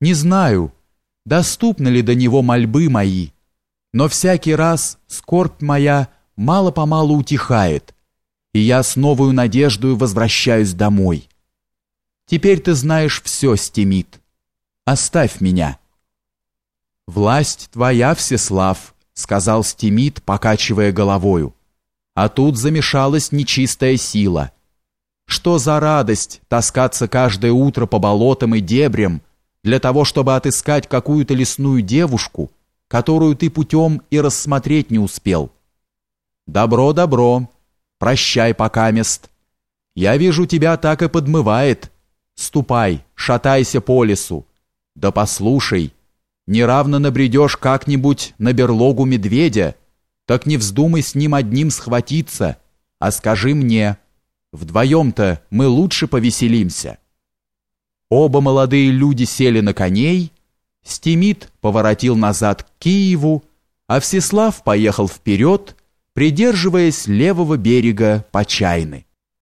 Не знаю, доступны ли до него мольбы мои, но всякий раз скорбь моя мало-помалу утихает, и я с новою надеждою возвращаюсь домой. Теперь ты знаешь все, Стимит. Оставь меня. Власть твоя, Всеслав, сказал Стимит, покачивая головою. А тут замешалась нечистая сила. Что за радость таскаться каждое утро по болотам и дебрям, для того, чтобы отыскать какую-то лесную девушку, которую ты путем и рассмотреть не успел. Добро, добро, прощай пока мест. Я вижу, тебя так и подмывает. Ступай, шатайся по лесу. Да послушай, неравно набредешь как-нибудь на берлогу медведя, так не вздумай с ним одним схватиться, а скажи мне, вдвоем-то мы лучше повеселимся». Оба молодые люди сели на коней, Стимит поворотил назад к Киеву, а Всеслав поехал вперед, придерживаясь левого берега Почайны.